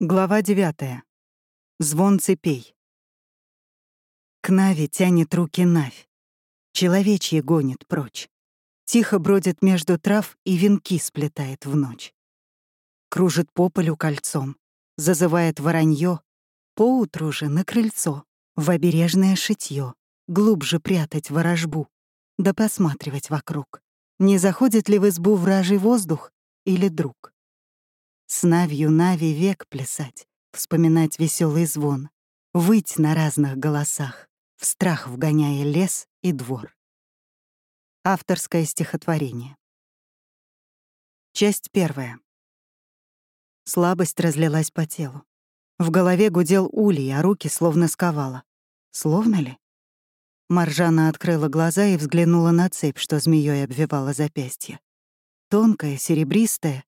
Глава 9. Звон цепей. К Нави тянет руки Навь. Человечье гонит прочь. Тихо бродит между трав и венки сплетает в ночь. Кружит по полю кольцом, зазывает воронье, поутру же на крыльцо, в обережное шитье, глубже прятать ворожбу, да посматривать вокруг. Не заходит ли в избу вражий воздух или друг? С Навью Нави век плясать, вспоминать веселый звон, выть на разных голосах, в страх вгоняя лес и двор. Авторское стихотворение. Часть первая. Слабость разлилась по телу. В голове гудел улей, а руки словно сковала. Словно ли? Маржана открыла глаза и взглянула на цепь, что змеей обвивала запястье. Тонкая, серебристая,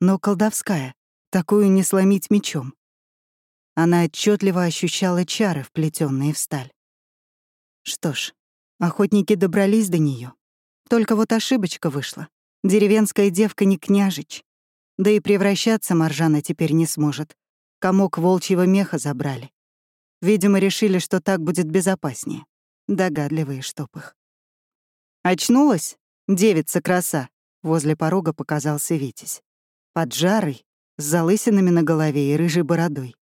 но колдовская, такую не сломить мечом. Она отчетливо ощущала чары, вплетенные в сталь. Что ж, охотники добрались до нее. Только вот ошибочка вышла. Деревенская девка не княжич. Да и превращаться Маржана теперь не сможет. Комок волчьего меха забрали. Видимо, решили, что так будет безопаснее. Догадливые штоп их. «Очнулась? Девица-краса!» Возле порога показался Витязь поджарый, с залысинами на голове и рыжей бородой.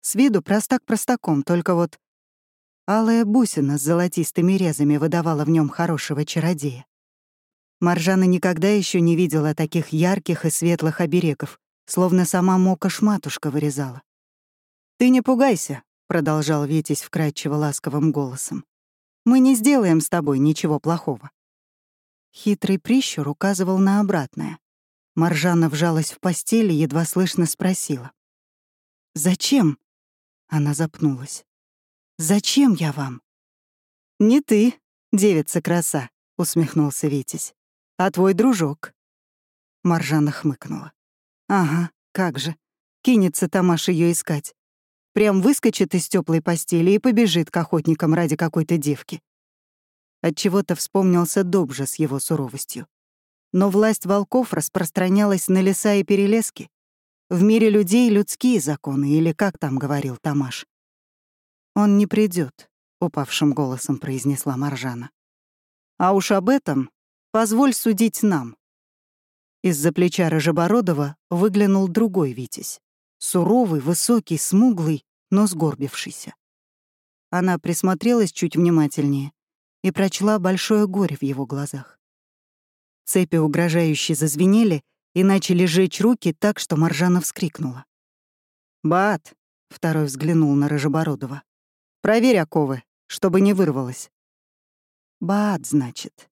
С виду простак простаком, только вот алая бусина с золотистыми резами выдавала в нем хорошего чародея. Маржана никогда еще не видела таких ярких и светлых оберегов, словно сама Мока-шматушка вырезала. «Ты не пугайся», — продолжал Витязь вкрадчиво ласковым голосом. «Мы не сделаем с тобой ничего плохого». Хитрый прищур указывал на обратное. Маржана вжалась в постель и едва слышно спросила. «Зачем?» Она запнулась. «Зачем я вам?» «Не ты, девица-краса», — усмехнулся Витязь, «а твой дружок». Маржана хмыкнула. «Ага, как же. Кинется Тамаш ее искать. Прям выскочит из теплой постели и побежит к охотникам ради какой-то девки». Отчего-то вспомнился Добжа с его суровостью. Но власть волков распространялась на леса и перелески. В мире людей людские законы, или как там говорил Тамаш. «Он не придет, упавшим голосом произнесла Маржана. «А уж об этом позволь судить нам». Из-за плеча Рожебородова выглянул другой Витязь. Суровый, высокий, смуглый, но сгорбившийся. Она присмотрелась чуть внимательнее и прочла большое горе в его глазах. Цепи угрожающе зазвенели и начали жечь руки так, что Маржана вскрикнула. «Бат!» — второй взглянул на Рыжебородова. «Проверь оковы, чтобы не вырвалось». «Бат, значит.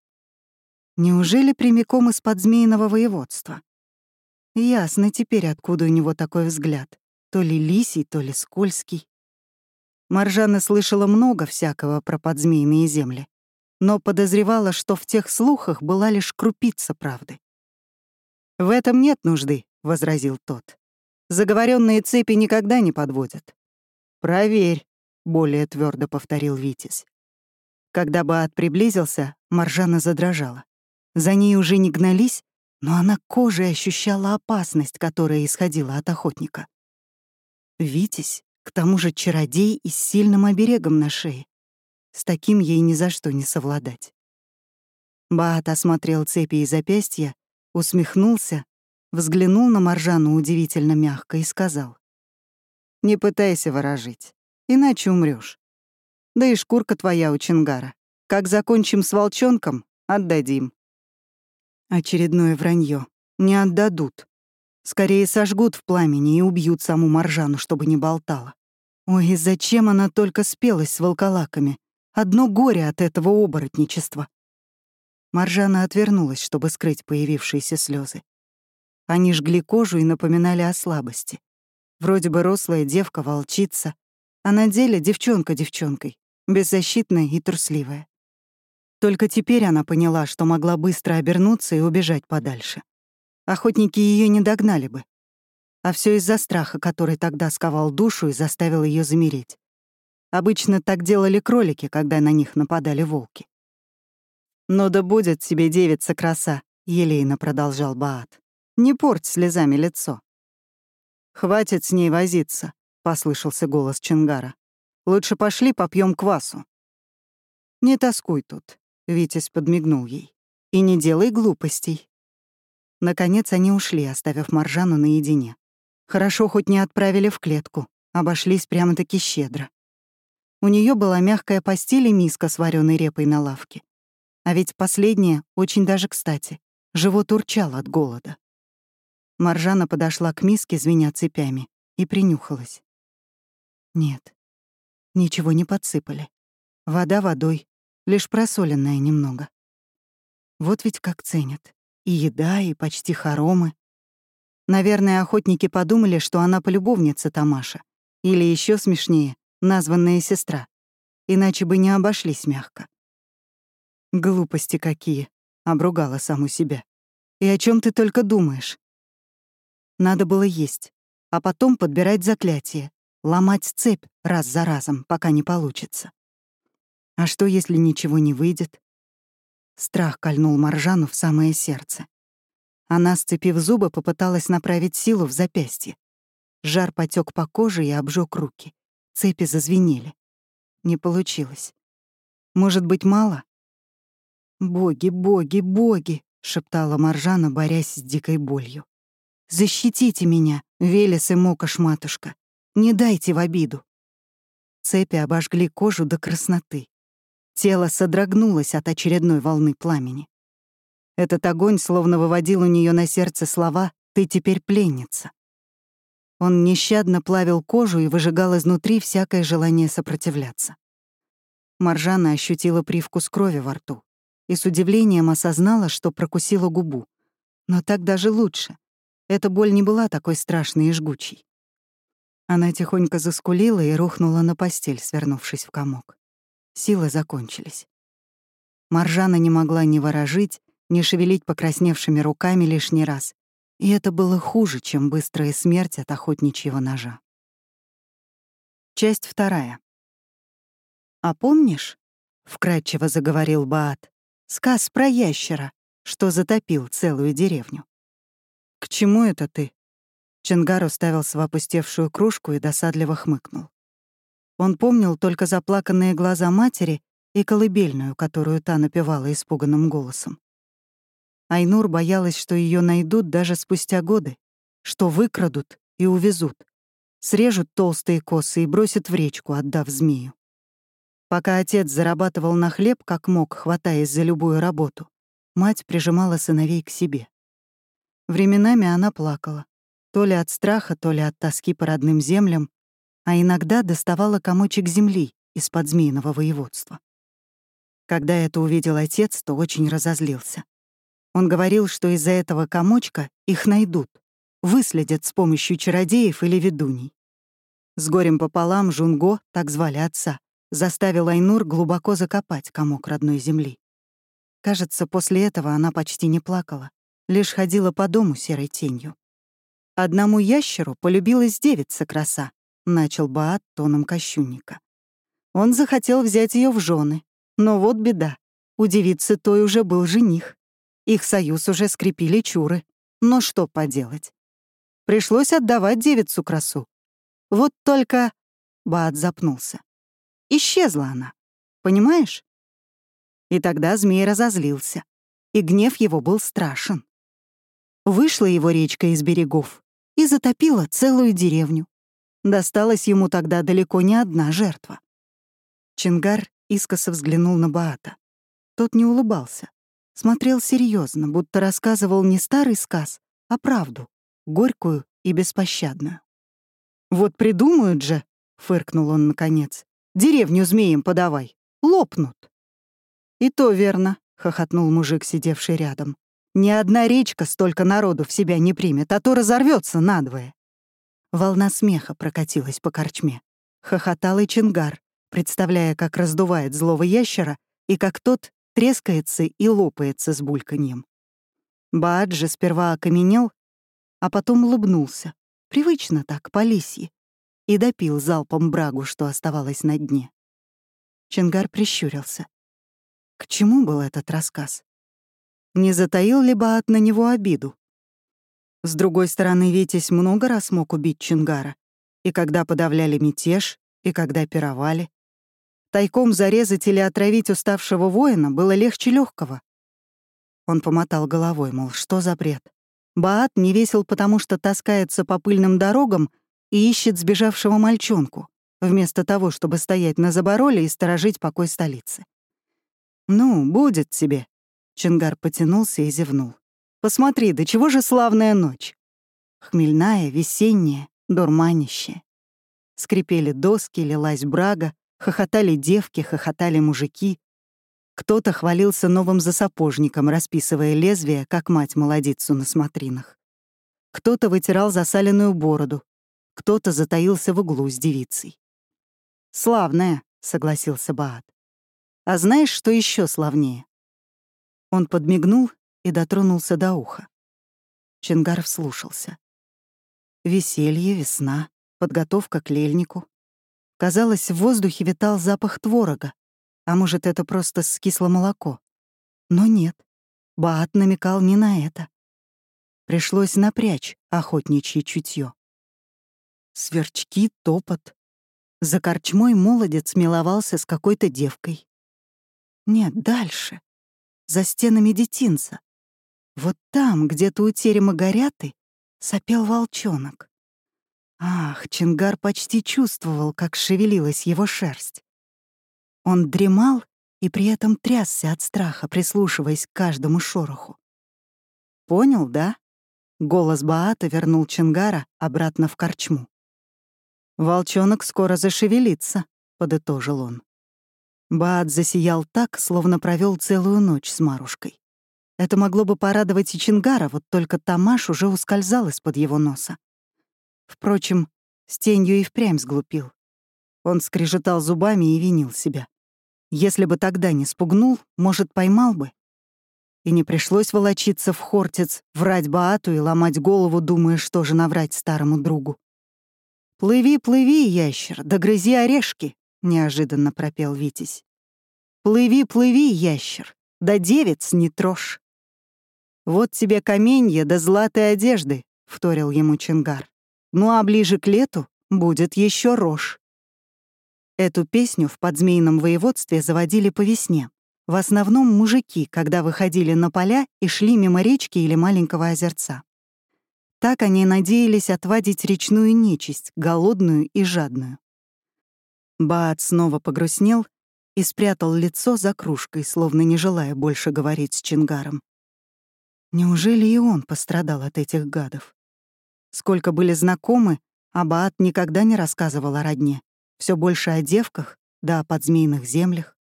Неужели прямиком из-под змеиного воеводства?» Ясно теперь, откуда у него такой взгляд. То ли лисий, то ли скользкий. Маржана слышала много всякого про подзмеиные земли но подозревала, что в тех слухах была лишь крупица правды. «В этом нет нужды», — возразил тот. «Заговоренные цепи никогда не подводят». «Проверь», — более твердо повторил Витязь. Когда Баат приблизился, Маржана задрожала. За ней уже не гнались, но она кожей ощущала опасность, которая исходила от охотника. Витязь, к тому же чародей и с сильным оберегом на шее. С таким ей ни за что не совладать. Баат осмотрел цепи и запястья, усмехнулся, взглянул на Маржану удивительно мягко и сказал. «Не пытайся ворожить, иначе умрёшь. Да и шкурка твоя у Чингара. Как закончим с волчонком, отдадим». Очередное вранье. Не отдадут. Скорее сожгут в пламени и убьют саму Маржану, чтобы не болтала. Ой, зачем она только спелась с волколаками? Одно горе от этого оборотничества. Маржана отвернулась, чтобы скрыть появившиеся слезы. Они жгли кожу и напоминали о слабости. Вроде бы рослая девка-волчица, а на деле девчонка девчонкой, беззащитная и трусливая. Только теперь она поняла, что могла быстро обернуться и убежать подальше. Охотники ее не догнали бы. А все из-за страха, который тогда сковал душу и заставил ее замереть. Обычно так делали кролики, когда на них нападали волки. «Но да будет тебе девица краса», — елейно продолжал Баат. «Не порть слезами лицо». «Хватит с ней возиться», — послышался голос Чингара. «Лучше пошли попьем квасу». «Не тоскуй тут», — Витязь подмигнул ей. «И не делай глупостей». Наконец они ушли, оставив Маржану наедине. Хорошо хоть не отправили в клетку, обошлись прямо-таки щедро. У нее была мягкая постель и миска с вареной репой на лавке. А ведь последняя очень даже кстати. Живот урчал от голода. Маржана подошла к миске, звеня цепями, и принюхалась. Нет, ничего не подсыпали. Вода водой, лишь просоленная немного. Вот ведь как ценят. И еда, и почти хоромы. Наверное, охотники подумали, что она полюбовница Тамаша. Или еще смешнее, названная сестра. Иначе бы не обошлись мягко. «Глупости какие!» — обругала саму себя. «И о чем ты только думаешь?» Надо было есть, а потом подбирать заклятие, ломать цепь раз за разом, пока не получится. А что, если ничего не выйдет? Страх кольнул Маржану в самое сердце. Она, сцепив зубы, попыталась направить силу в запястье. Жар потек по коже и обжег руки. Цепи зазвенели. Не получилось. Может быть, мало? «Боги, боги, боги!» — шептала Маржана, борясь с дикой болью. Защитите меня, Велес и Мокаш, матушка. Не дайте в обиду. Цепи обожгли кожу до красноты. Тело содрогнулось от очередной волны пламени. Этот огонь словно выводил у нее на сердце слова «ты теперь пленница». Он нещадно плавил кожу и выжигал изнутри всякое желание сопротивляться. Маржана ощутила привкус крови во рту и с удивлением осознала, что прокусила губу. Но так даже лучше. Эта боль не была такой страшной и жгучей. Она тихонько заскулила и рухнула на постель, свернувшись в комок. Силы закончились. Маржана не могла ни ворожить, ни шевелить покрасневшими руками лишний раз. И это было хуже, чем быстрая смерть от охотничьего ножа. Часть вторая. «А помнишь?» — вкратчиво заговорил Баат. «Сказ про ящера, что затопил целую деревню. «К чему это ты?» Чингар уставился в опустевшую кружку и досадливо хмыкнул. Он помнил только заплаканные глаза матери и колыбельную, которую та напевала испуганным голосом. Айнур боялась, что ее найдут даже спустя годы, что выкрадут и увезут, срежут толстые косы и бросят в речку, отдав змею. Пока отец зарабатывал на хлеб, как мог, хватаясь за любую работу, мать прижимала сыновей к себе. Временами она плакала. То ли от страха, то ли от тоски по родным землям, а иногда доставала комочек земли из-под змеиного воеводства. Когда это увидел отец, то очень разозлился. Он говорил, что из-за этого комочка их найдут, выследят с помощью чародеев или ведуней. С горем пополам Жунго, так звали отца, заставил Айнур глубоко закопать комок родной земли. Кажется, после этого она почти не плакала лишь ходила по дому серой тенью. Одному ящеру полюбилась девица краса, начал Баат тоном кощунника. Он захотел взять ее в жены, но вот беда. У девицы той уже был жених. Их союз уже скрепили чуры. Но что поделать? Пришлось отдавать девицу красу. Вот только... Баат запнулся. Исчезла она. Понимаешь? И тогда змей разозлился. И гнев его был страшен. Вышла его речка из берегов и затопила целую деревню. Досталась ему тогда далеко не одна жертва. Чингар искоса взглянул на Баата. Тот не улыбался. Смотрел серьезно, будто рассказывал не старый сказ, а правду, горькую и беспощадную. «Вот придумают же», — фыркнул он наконец, — «деревню змеем подавай, лопнут». «И то верно», — хохотнул мужик, сидевший рядом. Ни одна речка столько народу в себя не примет, а то разорвется надвое. Волна смеха прокатилась по корчме. Хохотал и Чингар, представляя, как раздувает злого ящера и как тот трескается и лопается с бульканьем. Бааджи сперва окаменел, а потом улыбнулся, привычно так, по лисьи, и допил залпом брагу, что оставалось на дне. Чингар прищурился. К чему был этот рассказ? Не затаил ли Баат на него обиду? С другой стороны, Витязь много раз мог убить Чингара. И когда подавляли мятеж, и когда пировали. Тайком зарезать или отравить уставшего воина было легче легкого. Он помотал головой, мол, что за бред. Баат не весел, потому что таскается по пыльным дорогам и ищет сбежавшего мальчонку, вместо того, чтобы стоять на забороле и сторожить покой столицы. «Ну, будет тебе», — Чингар потянулся и зевнул. «Посмотри, до чего же славная ночь!» Хмельная, весенняя, дурманящая. Скрипели доски, лилась брага, хохотали девки, хохотали мужики. Кто-то хвалился новым засапожником, расписывая лезвие, как мать молодицу на смотринах. Кто-то вытирал засаленную бороду, кто-то затаился в углу с девицей. «Славная», — согласился Баат. «А знаешь, что еще славнее?» Он подмигнул и дотронулся до уха. Чингар вслушался. Веселье, весна, подготовка к лельнику. Казалось, в воздухе витал запах творога, а может, это просто скисло молоко. Но нет, Баат намекал не на это. Пришлось напрячь охотничье чутье. Сверчки, топот. За корчмой молодец миловался с какой-то девкой. Нет, дальше. За стенами детинца. Вот там, где-то у терема горяты, сопел волчонок. Ах, Чингар почти чувствовал, как шевелилась его шерсть. Он дремал и при этом трясся от страха, прислушиваясь к каждому шороху. «Понял, да?» — голос Баата вернул Чингара обратно в корчму. «Волчонок скоро зашевелится», — подытожил он. Баат засиял так, словно провел целую ночь с Марушкой. Это могло бы порадовать и Чингара, вот только Тамаш уже ускользал из-под его носа. Впрочем, с тенью и впрямь сглупил. Он скрежетал зубами и винил себя. Если бы тогда не спугнул, может, поймал бы. И не пришлось волочиться в хортец, врать Баату и ломать голову, думая, что же наврать старому другу. «Плыви, плыви, ящер, да грызи орешки!» — неожиданно пропел Витязь. «Плыви, плыви, ящер, да девец не трожь!» «Вот тебе каменья да златые одежды», — вторил ему Чингар. Ну а ближе к лету будет еще рожь. Эту песню в подзмейном воеводстве заводили по весне. В основном мужики, когда выходили на поля и шли мимо речки или маленького озерца. Так они надеялись отвадить речную нечисть, голодную и жадную. Баат снова погрустнел и спрятал лицо за кружкой, словно не желая больше говорить с Чингаром. Неужели и он пострадал от этих гадов? Сколько были знакомы, Абаат никогда не рассказывал о родне. Все больше о девках, да о подзмеиных землях.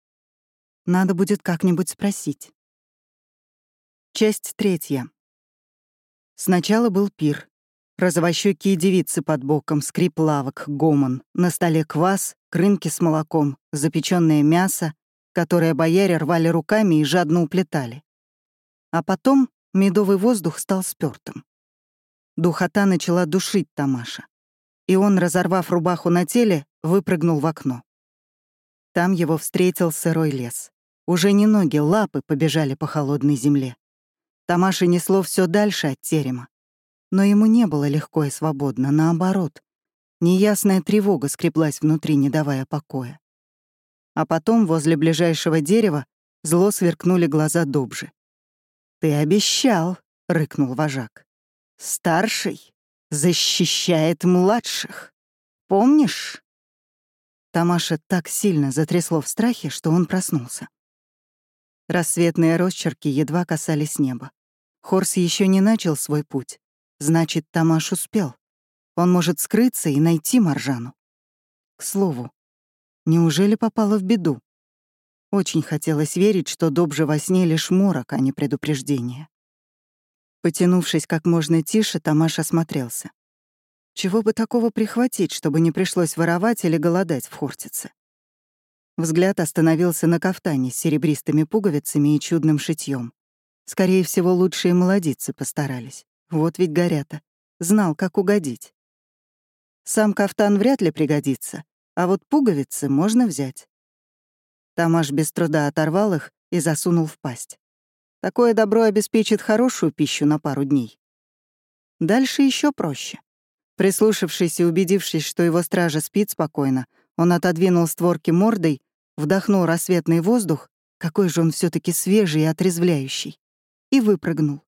Надо будет как-нибудь спросить. Часть третья. Сначала был пир. Розовощёкие девицы под боком, скрип лавок, гомон. На столе квас, крынки с молоком, запеченное мясо, которое бояре рвали руками и жадно уплетали. А потом медовый воздух стал спёртым. Духота начала душить Тамаша. И он, разорвав рубаху на теле, выпрыгнул в окно. Там его встретил сырой лес. Уже не ноги, лапы побежали по холодной земле. Тамаша несло все дальше от терема. Но ему не было легко и свободно, наоборот. Неясная тревога скреплась внутри, не давая покоя. А потом возле ближайшего дерева зло сверкнули глаза Добжи. «Ты обещал», — рыкнул вожак. Старший защищает младших. Помнишь? Тамаша так сильно затрясло в страхе, что он проснулся. Рассветные росчерки едва касались неба. Хорс еще не начал свой путь. Значит, Тамаш успел. Он может скрыться и найти Маржану. К слову, неужели попала в беду? Очень хотелось верить, что Добже во сне лишь морок, а не предупреждение. Потянувшись как можно тише, Тамаш осмотрелся. Чего бы такого прихватить, чтобы не пришлось воровать или голодать в Хортице? Взгляд остановился на кафтане с серебристыми пуговицами и чудным шитьем. Скорее всего, лучшие молодицы постарались. Вот ведь горята. Знал, как угодить. Сам кафтан вряд ли пригодится, а вот пуговицы можно взять. Тамаш без труда оторвал их и засунул в пасть. Такое добро обеспечит хорошую пищу на пару дней. Дальше еще проще. Прислушавшись и убедившись, что его стража спит спокойно, он отодвинул створки мордой, вдохнул рассветный воздух, какой же он все таки свежий и отрезвляющий, и выпрыгнул.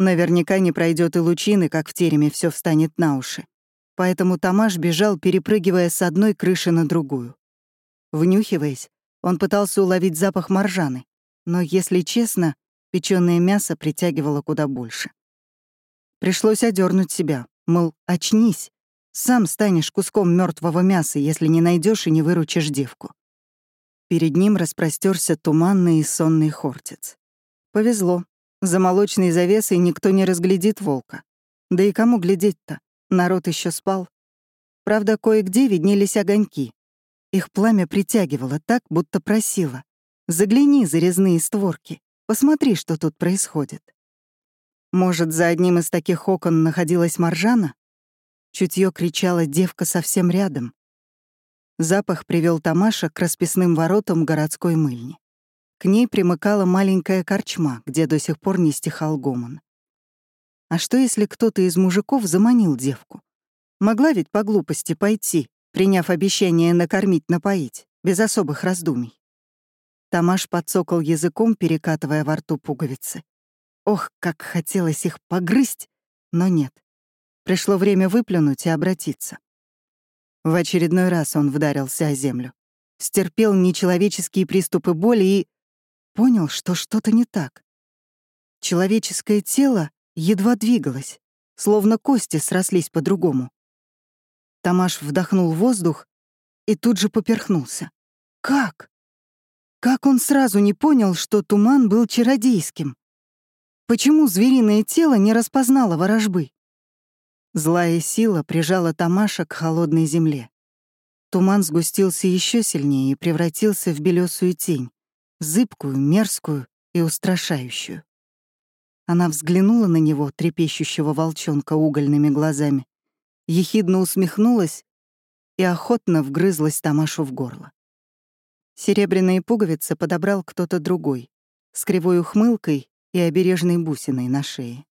Наверняка не пройдет и лучины, как в тереме все встанет на уши. Поэтому Тамаш бежал, перепрыгивая с одной крыши на другую. Внюхиваясь, он пытался уловить запах маржаны, но, если честно, печёное мясо притягивало куда больше. Пришлось одернуть себя, мол, очнись, сам станешь куском мертвого мяса, если не найдешь и не выручишь девку. Перед ним распростерся туманный и сонный хортиц. Повезло. За молочной завесой никто не разглядит волка. Да и кому глядеть-то? Народ еще спал. Правда, кое-где виднелись огоньки. Их пламя притягивало так, будто просило. «Загляни за резные створки, посмотри, что тут происходит». Может, за одним из таких окон находилась Маржана? Чутье кричала девка совсем рядом. Запах привел Тамаша к расписным воротам городской мыльни. К ней примыкала маленькая корчма, где до сих пор не стихал гомон. А что, если кто-то из мужиков заманил девку? Могла ведь по глупости пойти, приняв обещание накормить-напоить, без особых раздумий. Тамаш подсокал языком, перекатывая во рту пуговицы. Ох, как хотелось их погрызть, но нет. Пришло время выплюнуть и обратиться. В очередной раз он вдарился о землю. Стерпел нечеловеческие приступы боли и... Понял, что что-то не так. Человеческое тело едва двигалось, словно кости срослись по-другому. Тамаш вдохнул воздух и тут же поперхнулся. Как? Как он сразу не понял, что туман был чародейским? Почему звериное тело не распознало ворожбы? Злая сила прижала Тамаша к холодной земле. Туман сгустился еще сильнее и превратился в белесую тень, зыбкую, мерзкую и устрашающую. Она взглянула на него, трепещущего волчонка угольными глазами, ехидно усмехнулась и охотно вгрызлась Тамашу в горло. Серебряные пуговицы подобрал кто-то другой, с кривой ухмылкой и обережной бусиной на шее.